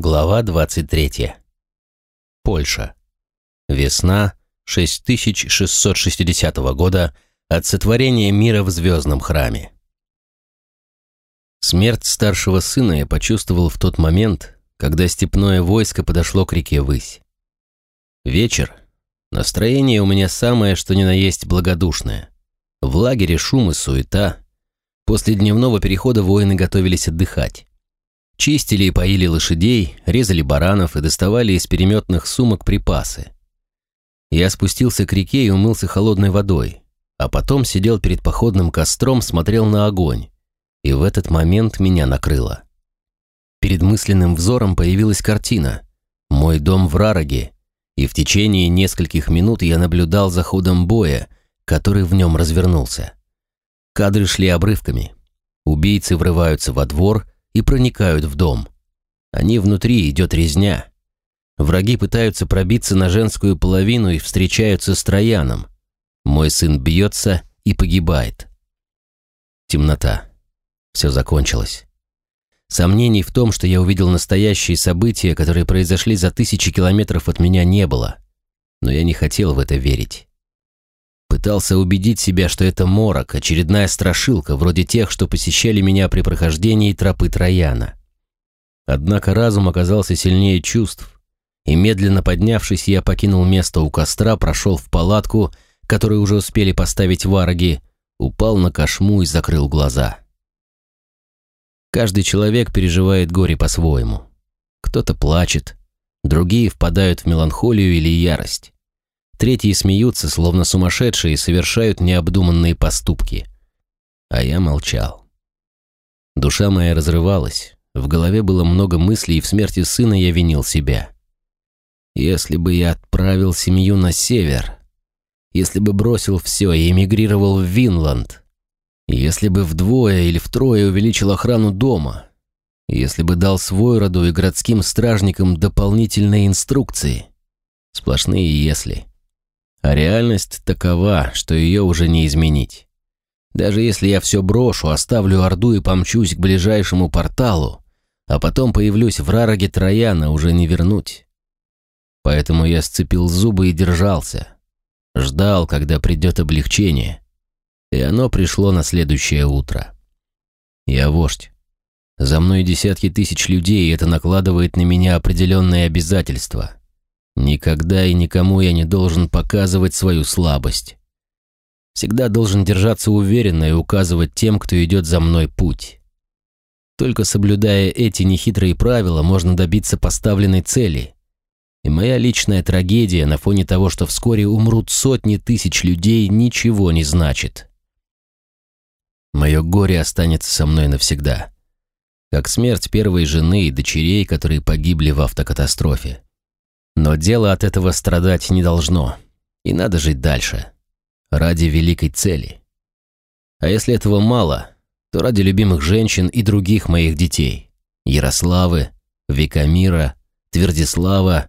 Глава 23. Польша. Весна 6660 года от сотворения мира в звездном храме. Смерть старшего сына я почувствовал в тот момент, когда степное войско подошло к реке Высь. Вечер. Настроение у меня самое, что ни на есть благодушное. В лагере шум и суета. После дневного перехода воины готовились отдыхать. Чистили и поили лошадей, резали баранов и доставали из переметных сумок припасы. Я спустился к реке и умылся холодной водой, а потом сидел перед походным костром, смотрел на огонь, и в этот момент меня накрыло. Перед мысленным взором появилась картина «Мой дом в Рароге», и в течение нескольких минут я наблюдал за ходом боя, который в нем развернулся. Кадры шли обрывками. Убийцы врываются во двор – и проникают в дом. Они внутри, идет резня. Враги пытаются пробиться на женскую половину и встречаются с Трояном. Мой сын бьется и погибает. Темнота. Все закончилось. Сомнений в том, что я увидел настоящие события, которые произошли за тысячи километров от меня, не было. Но я не хотел в это верить. Пытался убедить себя, что это морок, очередная страшилка, вроде тех, что посещали меня при прохождении тропы Трояна. Однако разум оказался сильнее чувств, и медленно поднявшись, я покинул место у костра, прошел в палатку, которую уже успели поставить вараги, упал на кошму и закрыл глаза. Каждый человек переживает горе по-своему. Кто-то плачет, другие впадают в меланхолию или ярость. Третьи смеются, словно сумасшедшие, и совершают необдуманные поступки. А я молчал. Душа моя разрывалась, в голове было много мыслей, и в смерти сына я винил себя. Если бы я отправил семью на север, если бы бросил все и эмигрировал в Винланд, если бы вдвое или втрое увеличил охрану дома, если бы дал свой роду и городским стражникам дополнительные инструкции. Сплошные «если». А реальность такова, что ее уже не изменить. Даже если я все брошу, оставлю Орду и помчусь к ближайшему порталу, а потом появлюсь в Рароге Трояна, уже не вернуть. Поэтому я сцепил зубы и держался. Ждал, когда придет облегчение. И оно пришло на следующее утро. Я вождь. За мной десятки тысяч людей, и это накладывает на меня определенные обязательства. Никогда и никому я не должен показывать свою слабость. Всегда должен держаться уверенно и указывать тем, кто идет за мной путь. Только соблюдая эти нехитрые правила, можно добиться поставленной цели. И моя личная трагедия на фоне того, что вскоре умрут сотни тысяч людей, ничего не значит. Мое горе останется со мной навсегда. Как смерть первой жены и дочерей, которые погибли в автокатастрофе. Но дело от этого страдать не должно. И надо жить дальше. Ради великой цели. А если этого мало, то ради любимых женщин и других моих детей. Ярославы, Викамира, Твердислава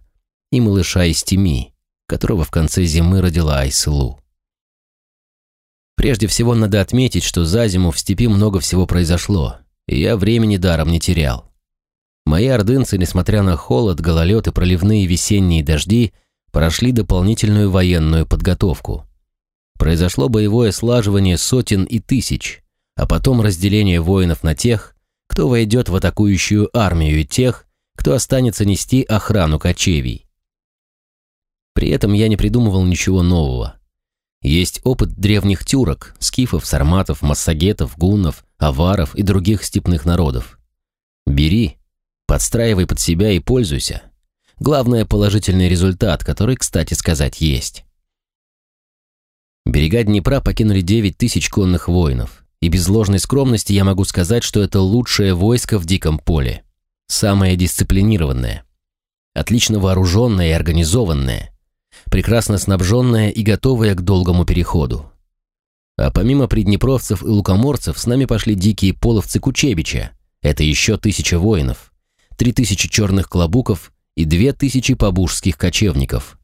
и малыша из Тими, которого в конце зимы родила Айсылу. Прежде всего надо отметить, что за зиму в степи много всего произошло, и я времени даром не терял. Мои ордынцы, несмотря на холод, гололед и проливные весенние дожди, прошли дополнительную военную подготовку. Произошло боевое слаживание сотен и тысяч, а потом разделение воинов на тех, кто войдет в атакующую армию и тех, кто останется нести охрану кочевий. При этом я не придумывал ничего нового. Есть опыт древних тюрок, скифов, сарматов, массагетов, гуннов, аваров и других степных народов. Бери Подстраивай под себя и пользуйся. Главное – положительный результат, который, кстати сказать, есть. Берега Днепра покинули 9 тысяч конных воинов, и без ложной скромности я могу сказать, что это лучшее войско в диком поле. Самое дисциплинированное. Отлично вооруженное и организованное. Прекрасно снабженное и готовое к долгому переходу. А помимо приднепровцев и лукоморцев с нами пошли дикие половцы Кучебича. Это еще тысяча воинов три тысячи черных клобуков и две тысячи побужских кочевников.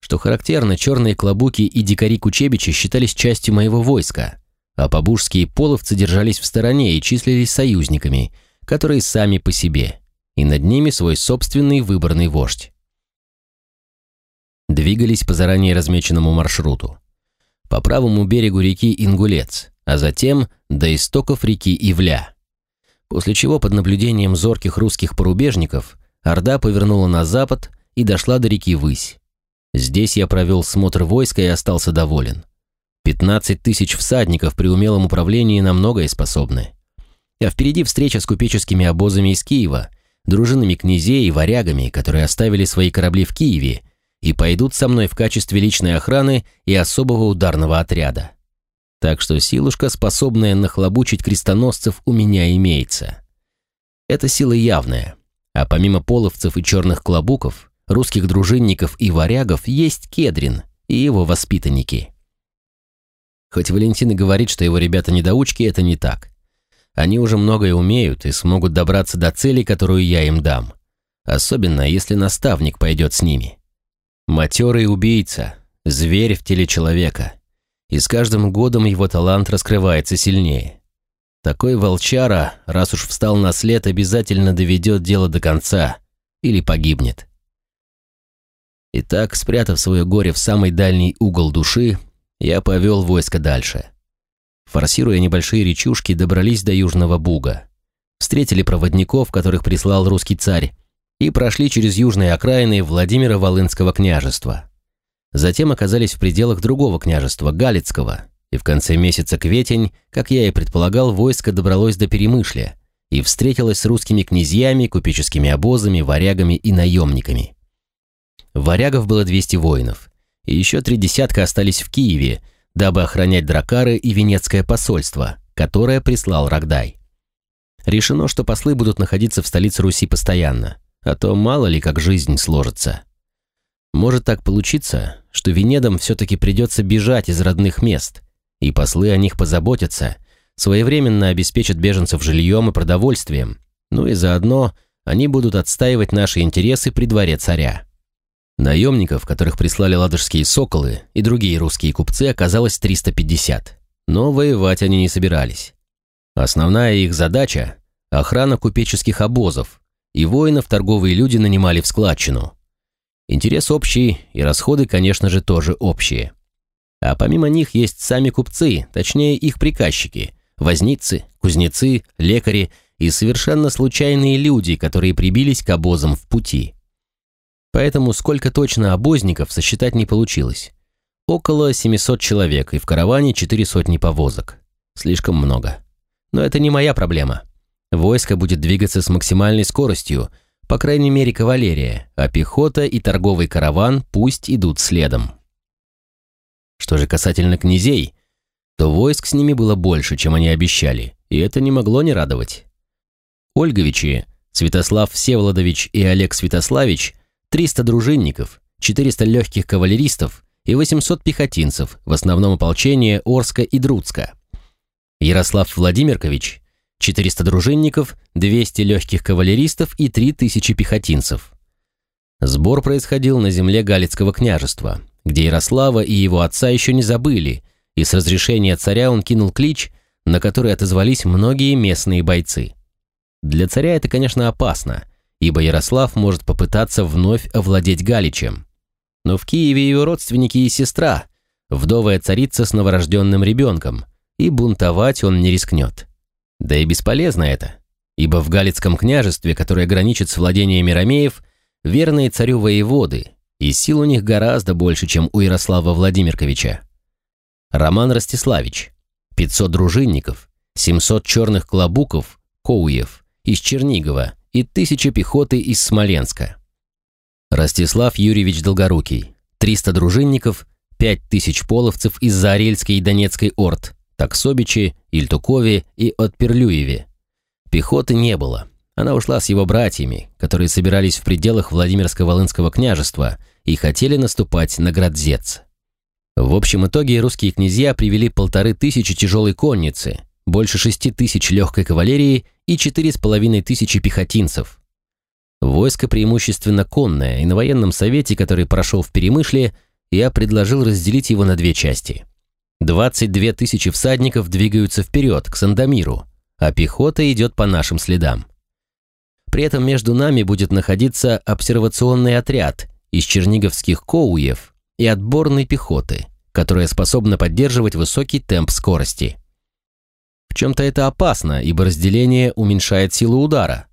Что характерно, черные клобуки и дикари Кучебичи считались частью моего войска, а побужские половцы держались в стороне и числились союзниками, которые сами по себе. и над ними свой собственный выборный вождь. Двигались по заранее размеченному маршруту. По правому берегу реки Ингулец, а затем до истоков реки Ивля. После чего под наблюдением зорких русских порубежников Орда повернула на запад и дошла до реки Высь. Здесь я провел смотр войска и остался доволен. 15 тысяч всадников при умелом управлении на многое способны. А впереди встреча с купеческими обозами из Киева, дружинами князей и варягами, которые оставили свои корабли в Киеве и пойдут со мной в качестве личной охраны и особого ударного отряда. Так что силушка, способная нахлобучить крестоносцев, у меня имеется. Это сила явная. А помимо половцев и черных клобуков, русских дружинников и варягов есть Кедрин и его воспитанники. Хоть Валентин и говорит, что его ребята-недоучки, это не так. Они уже многое умеют и смогут добраться до цели, которую я им дам. Особенно, если наставник пойдет с ними. Матерый убийца, зверь в теле человека. И с каждым годом его талант раскрывается сильнее. Такой волчара, раз уж встал на след, обязательно доведет дело до конца или погибнет. Итак, спрятав свое горе в самый дальний угол души, я повел войско дальше. Форсируя небольшие речушки, добрались до Южного Буга. Встретили проводников, которых прислал русский царь, и прошли через южные окраины Владимира Волынского княжества. Затем оказались в пределах другого княжества, Галицкого, и в конце месяца Кветень, как я и предполагал, войско добралось до Перемышля и встретилось с русскими князьями, купеческими обозами, варягами и наемниками. Варягов было 200 воинов, и еще три десятка остались в Киеве, дабы охранять дракары и Венецкое посольство, которое прислал Рогдай. Решено, что послы будут находиться в столице Руси постоянно, а то мало ли как жизнь сложится. Может так получиться, что Венедам все-таки придется бежать из родных мест, и послы о них позаботятся, своевременно обеспечат беженцев жильем и продовольствием, ну и заодно они будут отстаивать наши интересы при дворе царя. Наемников, которых прислали ладожские соколы и другие русские купцы, оказалось 350. Но воевать они не собирались. Основная их задача – охрана купеческих обозов, и воинов торговые люди нанимали в складчину. Интерес общий, и расходы, конечно же, тоже общие. А помимо них есть сами купцы, точнее их приказчики, возницы, кузнецы, лекари и совершенно случайные люди, которые прибились к обозам в пути. Поэтому сколько точно обозников сосчитать не получилось. Около 700 человек и в караване четыре сотни повозок. Слишком много. Но это не моя проблема. Войско будет двигаться с максимальной скоростью, по крайней мере кавалерия, а пехота и торговый караван пусть идут следом. Что же касательно князей, то войск с ними было больше, чем они обещали, и это не могло не радовать. Ольговичи, Святослав Всеволодович и Олег Святославич 300 дружинников, 400 легких кавалеристов и 800 пехотинцев, в основном ополчение Орска и Друцка. Ярослав Владимиркович, 400 дружинников, 200 легких кавалеристов и 3000 пехотинцев. Сбор происходил на земле Галицкого княжества, где Ярослава и его отца еще не забыли, и с разрешения царя он кинул клич, на который отозвались многие местные бойцы. Для царя это, конечно, опасно, ибо Ярослав может попытаться вновь овладеть Галичем. Но в Киеве его родственники и сестра, вдовая царица с новорожденным ребенком, и бунтовать он не рискнет. Да и бесполезно это, ибо в Галицком княжестве, которое граничит с владениями ромеев, верные царю воеводы, и сил у них гораздо больше, чем у Ярослава Владимирковича. Роман Ростиславич, 500 дружинников, 700 черных клобуков, коуев, из Чернигова и тысяча пехоты из Смоленска. Ростислав Юрьевич Долгорукий, 300 дружинников, 5000 половцев из Заорельской и Донецкой орд, Таксобичи, Ильтукове и Отперлюеве. Пехоты не было. Она ушла с его братьями, которые собирались в пределах Владимирско-Волынского княжества и хотели наступать на Градзец. В общем итоге русские князья привели полторы тысячи тяжелой конницы, больше шести тысяч легкой кавалерии и четыре с половиной тысячи пехотинцев. Войско преимущественно конное, и на военном совете, который прошел в Перемышле, я предложил разделить его на две части. 22 тысячи всадников двигаются вперед, к Сандомиру, а пехота идет по нашим следам. При этом между нами будет находиться обсервационный отряд из черниговских коуев и отборной пехоты, которая способна поддерживать высокий темп скорости. В чем-то это опасно, ибо разделение уменьшает силу удара.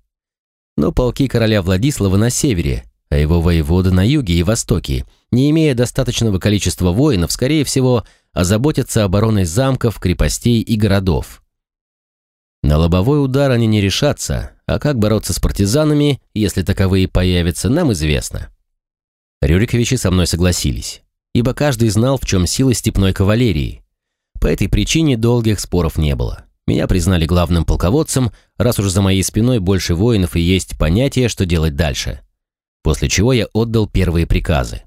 Но полки короля Владислава на севере, а его воеводы на юге и востоке, не имея достаточного количества воинов, скорее всего, озаботятся обороной замков, крепостей и городов. На лобовой удар они не решатся, а как бороться с партизанами, если таковые появятся, нам известно. Рюриковичи со мной согласились, ибо каждый знал, в чем сила степной кавалерии. По этой причине долгих споров не было. Меня признали главным полководцем, раз уж за моей спиной больше воинов и есть понятие, что делать дальше. После чего я отдал первые приказы.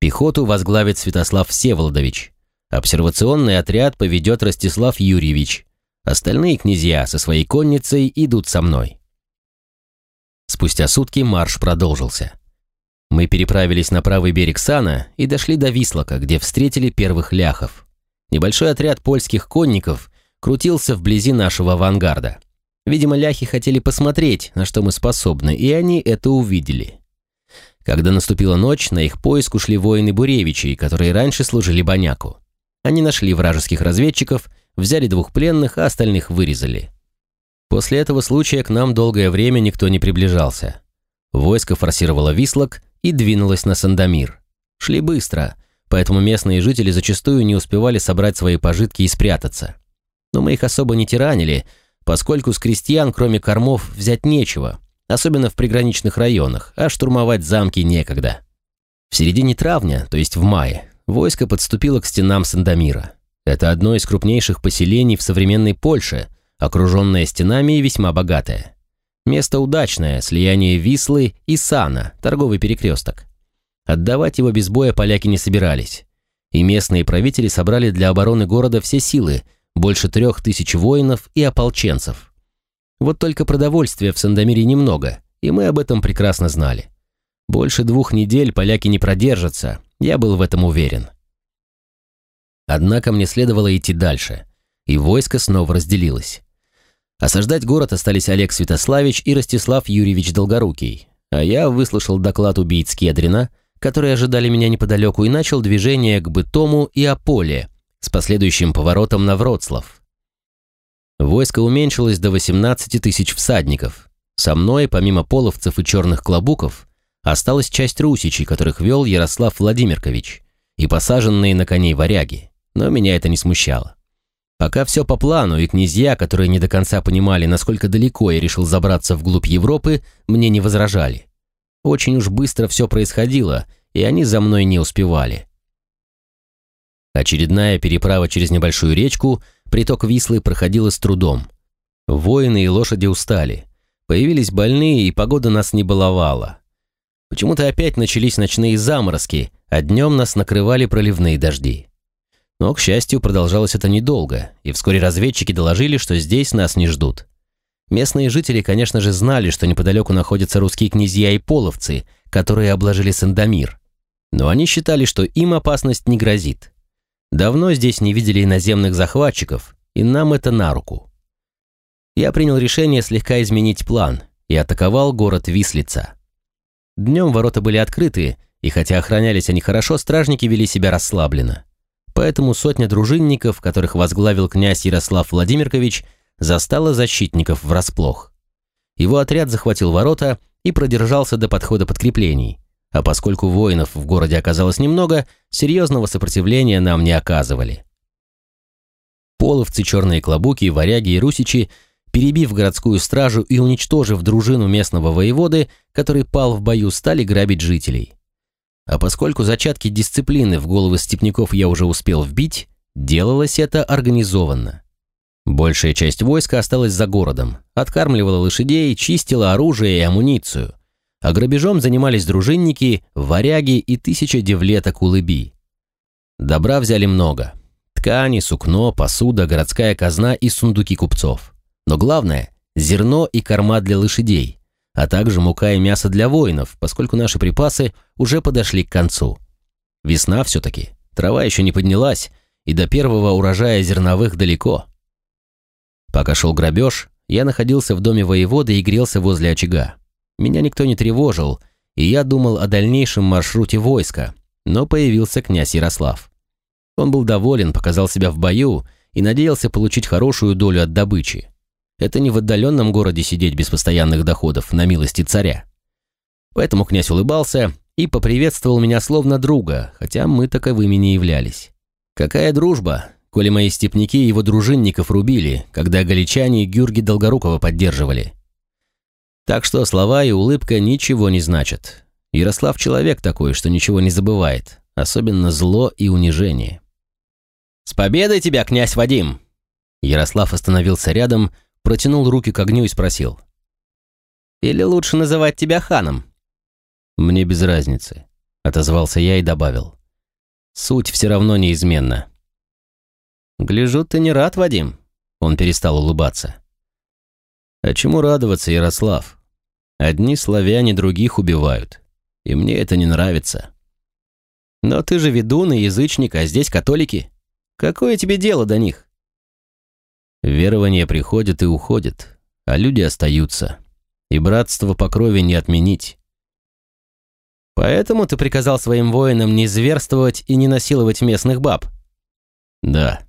Пехоту возглавит Святослав Всеволодович. Обсервационный отряд поведет Ростислав Юрьевич. Остальные князья со своей конницей идут со мной. Спустя сутки марш продолжился. Мы переправились на правый берег Сана и дошли до Вислока, где встретили первых ляхов. Небольшой отряд польских конников крутился вблизи нашего авангарда. Видимо, ляхи хотели посмотреть, на что мы способны, и они это увидели. Когда наступила ночь, на их поиск ушли воины Буревичей, которые раньше служили Боняку. Они нашли вражеских разведчиков, взяли двух пленных, а остальных вырезали. После этого случая к нам долгое время никто не приближался. Войско форсировало Вислок и двинулось на Сандомир. Шли быстро, поэтому местные жители зачастую не успевали собрать свои пожитки и спрятаться. Но мы их особо не тиранили, поскольку с крестьян, кроме кормов, взять нечего, особенно в приграничных районах, а штурмовать замки некогда. В середине травня, то есть в мае, войско подступило к стенам Сандомира. Это одно из крупнейших поселений в современной Польше – окруженная стенами и весьма богатая. Место удачное, слияние Вислы и Сана, торговый перекресток. Отдавать его без боя поляки не собирались. И местные правители собрали для обороны города все силы, больше трех тысяч воинов и ополченцев. Вот только продовольствия в Сандомире немного, и мы об этом прекрасно знали. Больше двух недель поляки не продержатся, я был в этом уверен. Однако мне следовало идти дальше, и войско снова разделилось. Осаждать город остались Олег Святославич и Ростислав Юрьевич Долгорукий, а я выслушал доклад убийц Кедрина, которые ожидали меня неподалеку, и начал движение к Бытому и Аполе с последующим поворотом на Вроцлав. Войско уменьшилось до 18 тысяч всадников. Со мной, помимо половцев и черных клобуков, осталась часть русичей, которых вел Ярослав Владимирович, и посаженные на коней варяги, но меня это не смущало. Пока все по плану, и князья, которые не до конца понимали, насколько далеко я решил забраться вглубь Европы, мне не возражали. Очень уж быстро все происходило, и они за мной не успевали. Очередная переправа через небольшую речку, приток Вислы проходила с трудом. Воины и лошади устали. Появились больные, и погода нас не баловала. Почему-то опять начались ночные заморозки, а днем нас накрывали проливные дожди. Но, к счастью, продолжалось это недолго, и вскоре разведчики доложили, что здесь нас не ждут. Местные жители, конечно же, знали, что неподалеку находятся русские князья и половцы, которые обложили Сандомир. Но они считали, что им опасность не грозит. Давно здесь не видели иноземных захватчиков, и нам это на руку. Я принял решение слегка изменить план и атаковал город Вислица. Днем ворота были открыты, и хотя охранялись они хорошо, стражники вели себя расслабленно. Поэтому сотня дружинников, которых возглавил князь Ярослав Владимирович, застала защитников врасплох. Его отряд захватил ворота и продержался до подхода подкреплений, а поскольку воинов в городе оказалось немного, серьезного сопротивления нам не оказывали. Половцы, черные клобуки, варяги и русичи, перебив городскую стражу и уничтожив дружину местного воеводы, который пал в бою, стали грабить жителей. А поскольку зачатки дисциплины в головы степняков я уже успел вбить, делалось это организованно. Большая часть войска осталась за городом, откармливала лошадей, чистила оружие и амуницию. А грабежом занимались дружинники, варяги и тысяча девлеток улыби. Добра взяли много. Ткани, сукно, посуда, городская казна и сундуки купцов. Но главное – зерно и корма для лошадей, а также мука и мясо для воинов, поскольку наши припасы уже подошли к концу. Весна все-таки, трава еще не поднялась, и до первого урожая зерновых далеко. Пока шел грабеж, я находился в доме воеводы и грелся возле очага. меня никто не тревожил, и я думал о дальнейшем маршруте войска, но появился князь Ярослав. Он был доволен, показал себя в бою и надеялся получить хорошую долю от добычи. Это не в отдаленном городе сидеть без постоянных доходов, на милости царя. Поэтому князь улыбался и поприветствовал меня словно друга, хотя мы таковыми не являлись. Какая дружба, коли мои степняки его дружинников рубили, когда галичане Гюрги Долгорукова поддерживали. Так что слова и улыбка ничего не значат. Ярослав человек такой, что ничего не забывает, особенно зло и унижение. «С победой тебя, князь Вадим!» Ярослав остановился рядом, протянул руки к огню и спросил. «Или лучше называть тебя ханом?» «Мне без разницы», — отозвался я и добавил. «Суть все равно неизменна». «Гляжу, ты не рад, Вадим?» Он перестал улыбаться. «А чему радоваться, Ярослав? Одни славяне других убивают, и мне это не нравится». «Но ты же ведун и язычник, а здесь католики. Какое тебе дело до них?» Верование приходит и уходит, а люди остаются. И братство по крови не отменить. Поэтому ты приказал своим воинам не зверствовать и не насиловать местных баб? Да.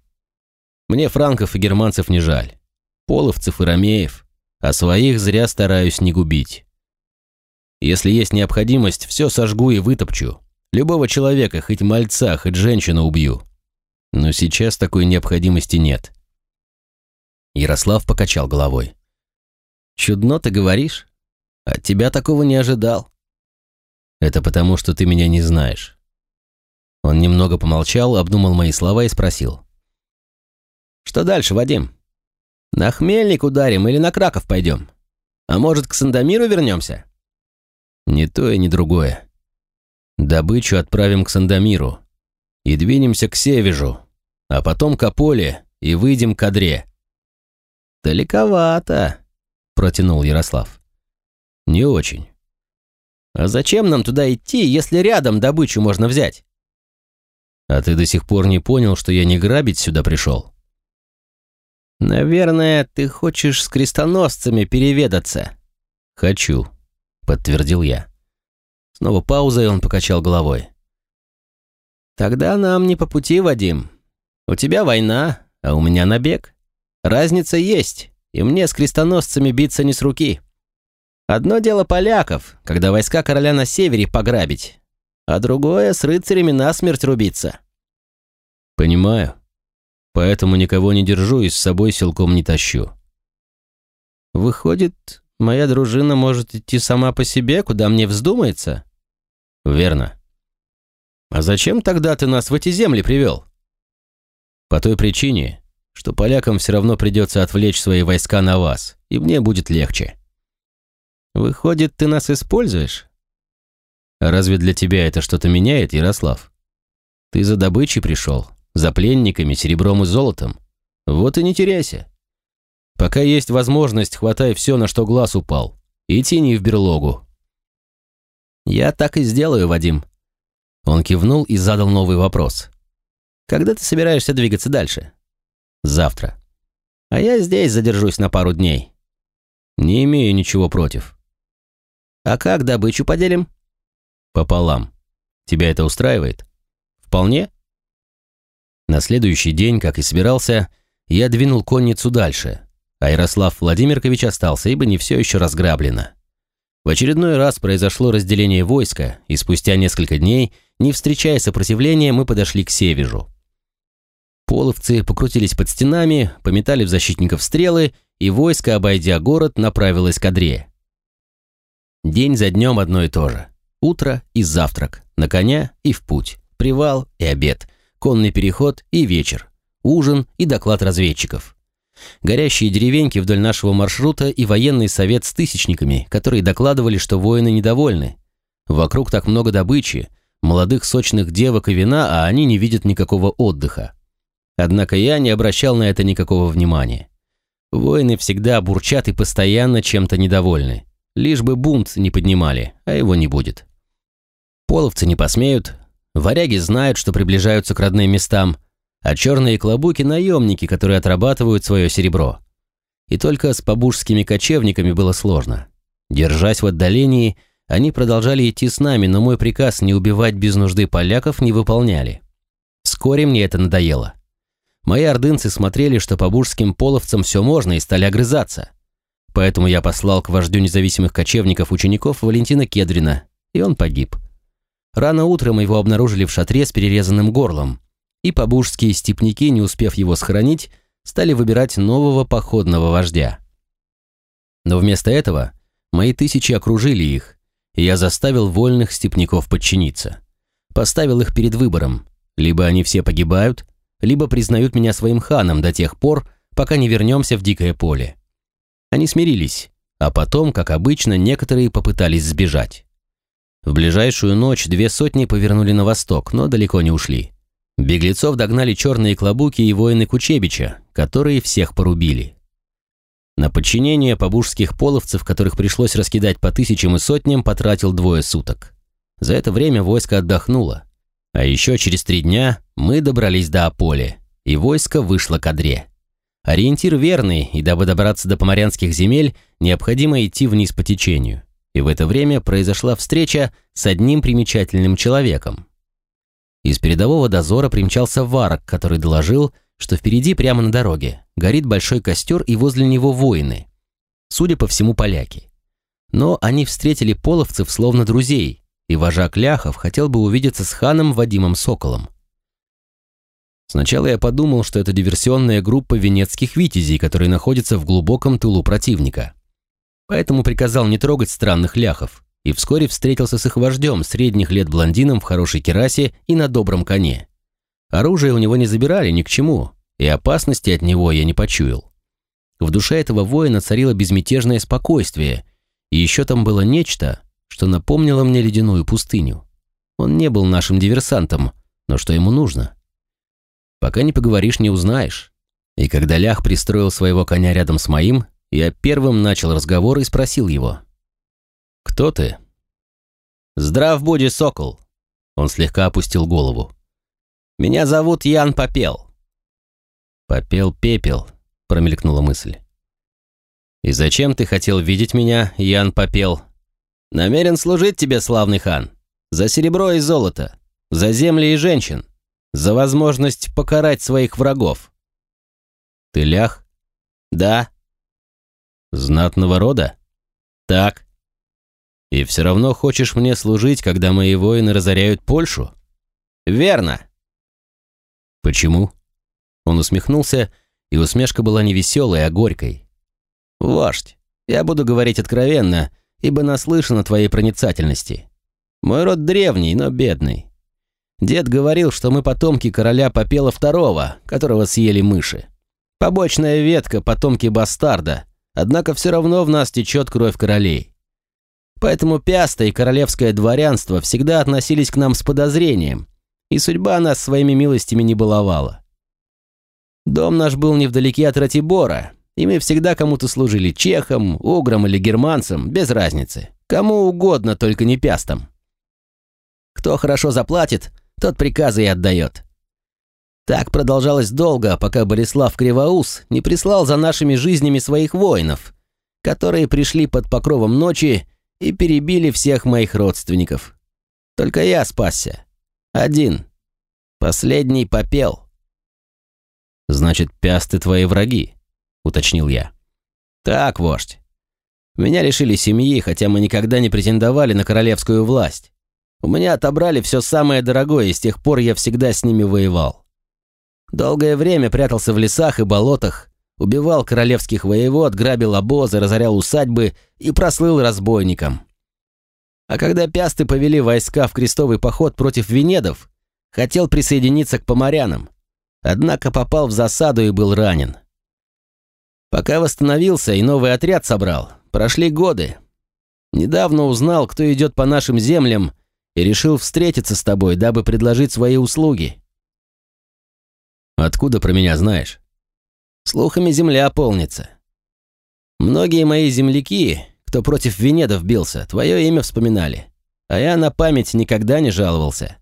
Мне франков и германцев не жаль. Половцев и ромеев. А своих зря стараюсь не губить. Если есть необходимость, все сожгу и вытопчу. Любого человека, хоть мальца, хоть женщину убью. Но сейчас такой необходимости нет. Ярослав покачал головой. «Чудно ты говоришь. От тебя такого не ожидал». «Это потому, что ты меня не знаешь». Он немного помолчал, обдумал мои слова и спросил. «Что дальше, Вадим? На Хмельник ударим или на Краков пойдем? А может, к Сандомиру вернемся?» «Ни то и ни другое. Добычу отправим к Сандомиру и двинемся к Севежу, а потом к Аполе и выйдем к Адре. «Далековато», — протянул Ярослав. «Не очень». «А зачем нам туда идти, если рядом добычу можно взять?» «А ты до сих пор не понял, что я не грабить сюда пришел?» «Наверное, ты хочешь с крестоносцами переведаться?» «Хочу», — подтвердил я. Снова пауза, и он покачал головой. «Тогда нам не по пути, Вадим. У тебя война, а у меня набег. Разница есть, и мне с крестоносцами биться не с руки. Одно дело поляков, когда войска короля на севере пограбить, а другое с рыцарями насмерть рубиться. Понимаю. Поэтому никого не держу и с собой силком не тащу. Выходит, моя дружина может идти сама по себе, куда мне вздумается? Верно. А зачем тогда ты нас в эти земли привел? По той причине, что полякам все равно придется отвлечь свои войска на вас, и мне будет легче. Выходит, ты нас используешь? Разве для тебя это что-то меняет, Ярослав? Ты за добычей пришел, за пленниками, серебром и золотом. Вот и не теряйся. Пока есть возможность, хватай все, на что глаз упал, и тяни в берлогу. Я так и сделаю, Вадим. Он кивнул и задал новый вопрос. Когда ты собираешься двигаться дальше? Завтра. А я здесь задержусь на пару дней. Не имею ничего против. А как добычу поделим? Пополам. Тебя это устраивает? Вполне. На следующий день, как и собирался, я двинул конницу дальше, а Ярослав Владимирович остался, ибо не все еще разграблено. В очередной раз произошло разделение войска, и спустя несколько дней, не встречая сопротивления, мы подошли к Севежу. Половцы покрутились под стенами, пометали в защитников стрелы, и войско, обойдя город, направилось к Адре. День за днем одно и то же. Утро и завтрак, на коня и в путь, привал и обед, конный переход и вечер, ужин и доклад разведчиков. Горящие деревеньки вдоль нашего маршрута и военный совет с тысячниками, которые докладывали, что воины недовольны. Вокруг так много добычи, молодых сочных девок и вина, а они не видят никакого отдыха. Однако я не обращал на это никакого внимания. Воины всегда бурчат и постоянно чем-то недовольны. Лишь бы бунт не поднимали, а его не будет. Половцы не посмеют, варяги знают, что приближаются к родным местам, а черные клобуки – наемники, которые отрабатывают свое серебро. И только с побужскими кочевниками было сложно. Держась в отдалении, они продолжали идти с нами, но мой приказ не убивать без нужды поляков не выполняли. Вскоре мне это надоело. Мои ордынцы смотрели, что по буржским половцам все можно, и стали огрызаться. Поэтому я послал к вождю независимых кочевников учеников Валентина Кедрина, и он погиб. Рано утром его обнаружили в шатре с перерезанным горлом, и побужские степняки, не успев его схоронить, стали выбирать нового походного вождя. Но вместо этого мои тысячи окружили их, и я заставил вольных степняков подчиниться. Поставил их перед выбором. Либо они все погибают, либо признают меня своим ханом до тех пор, пока не вернемся в дикое поле. Они смирились, а потом, как обычно, некоторые попытались сбежать. В ближайшую ночь две сотни повернули на восток, но далеко не ушли. Беглецов догнали черные клобуки и воины Кучебича, которые всех порубили. На подчинение побужских половцев, которых пришлось раскидать по тысячам и сотням, потратил двое суток. За это время войско отдохнуло. А еще через три дня мы добрались до Аполи, и войско вышло к Адре. Ориентир верный, и дабы добраться до поморянских земель, необходимо идти вниз по течению. И в это время произошла встреча с одним примечательным человеком. Из передового дозора примчался Варок, который доложил, что впереди, прямо на дороге, горит большой костер и возле него воины. Судя по всему, поляки. Но они встретили половцев словно друзей, и вожак Ляхов хотел бы увидеться с ханом Вадимом Соколом. Сначала я подумал, что это диверсионная группа венецких витязей, которые находятся в глубоком тылу противника. Поэтому приказал не трогать странных ляхов, и вскоре встретился с их вождем, средних лет блондином в хорошей керасе и на добром коне. Оружие у него не забирали ни к чему, и опасности от него я не почуял. В душе этого воина царило безмятежное спокойствие, и еще там было нечто, что напомнило мне ледяную пустыню. Он не был нашим диверсантом, но что ему нужно? Пока не поговоришь, не узнаешь. И когда Лях пристроил своего коня рядом с моим, я первым начал разговор и спросил его. «Кто ты?» «Здрав буди, сокол!» Он слегка опустил голову. Меня зовут Ян Попел». «Попел Пепел», — промелькнула мысль. «И зачем ты хотел видеть меня, Ян Попел?» «Намерен служить тебе, славный хан, за серебро и золото, за земли и женщин, за возможность покарать своих врагов». «Ты лях?» «Да». «Знатного рода?» «Так». «И все равно хочешь мне служить, когда мои воины разоряют Польшу?» «Верно». «Почему?» Он усмехнулся, и усмешка была не веселой, а горькой. «Вождь, я буду говорить откровенно, ибо наслышан о твоей проницательности. Мой род древний, но бедный. Дед говорил, что мы потомки короля Попела II, которого съели мыши. Побочная ветка – потомки бастарда, однако все равно в нас течет кровь королей. Поэтому пяста и королевское дворянство всегда относились к нам с подозрением, и судьба нас своими милостями не баловала. Дом наш был невдалеке от Ратибора, и мы всегда кому-то служили чехам, уграм или германцам, без разницы. Кому угодно, только не пястам. Кто хорошо заплатит, тот приказы и отдает. Так продолжалось долго, пока Борислав Кривоус не прислал за нашими жизнями своих воинов, которые пришли под покровом ночи и перебили всех моих родственников. Только я спасся. Один. Последний попел. Значит, пясты твои враги, уточнил я. Так, вождь. Меня лишили семьи, хотя мы никогда не претендовали на королевскую власть. У меня отобрали все самое дорогое, и с тех пор я всегда с ними воевал. Долгое время прятался в лесах и болотах, убивал королевских воевод, грабил обозы, разорял усадьбы и прослыл разбойником. А когда пясты повели войска в крестовый поход против венедов, хотел присоединиться к поморянам, однако попал в засаду и был ранен. Пока восстановился и новый отряд собрал, прошли годы. Недавно узнал, кто идет по нашим землям, и решил встретиться с тобой, дабы предложить свои услуги. Откуда про меня знаешь? Слухами земля полнится. Многие мои земляки, кто против Венедов бился, твое имя вспоминали. А я на память никогда не жаловался.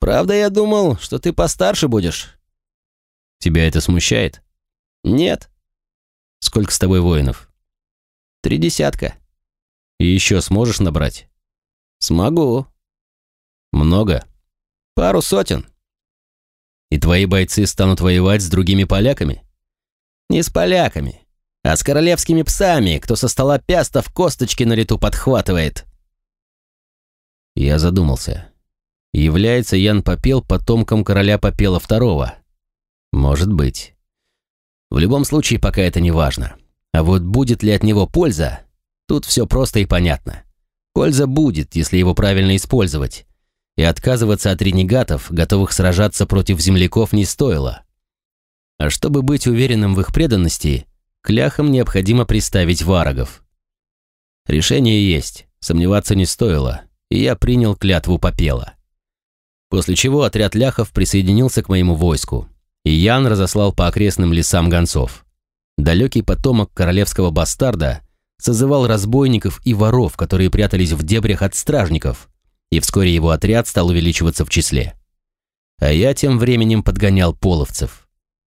Правда, я думал, что ты постарше будешь. Тебя это смущает? Нет. Сколько с тобой воинов? Три десятка. И еще сможешь набрать? Смогу. Много? Пару сотен. И твои бойцы станут воевать с другими поляками? Не с поляками, а с королевскими псами, кто со стола пястов косточки на лету подхватывает. Я задумался. Является Ян Попел потомком короля Попела II? Может быть. В любом случае, пока это не важно. А вот будет ли от него польза, тут все просто и понятно. Польза будет, если его правильно использовать. И отказываться от ренегатов, готовых сражаться против земляков, не стоило. А чтобы быть уверенным в их преданности, кляхам необходимо приставить варагов. Решение есть, сомневаться не стоило, и я принял клятву попела. После чего отряд ляхов присоединился к моему войску, и Ян разослал по окрестным лесам гонцов. Далекий потомок королевского бастарда созывал разбойников и воров, которые прятались в дебрях от стражников, и вскоре его отряд стал увеличиваться в числе. А я тем временем подгонял половцев.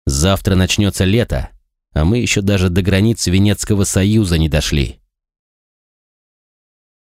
Завтра начнется лето, а мы еще даже до границ Венецкого союза не дошли.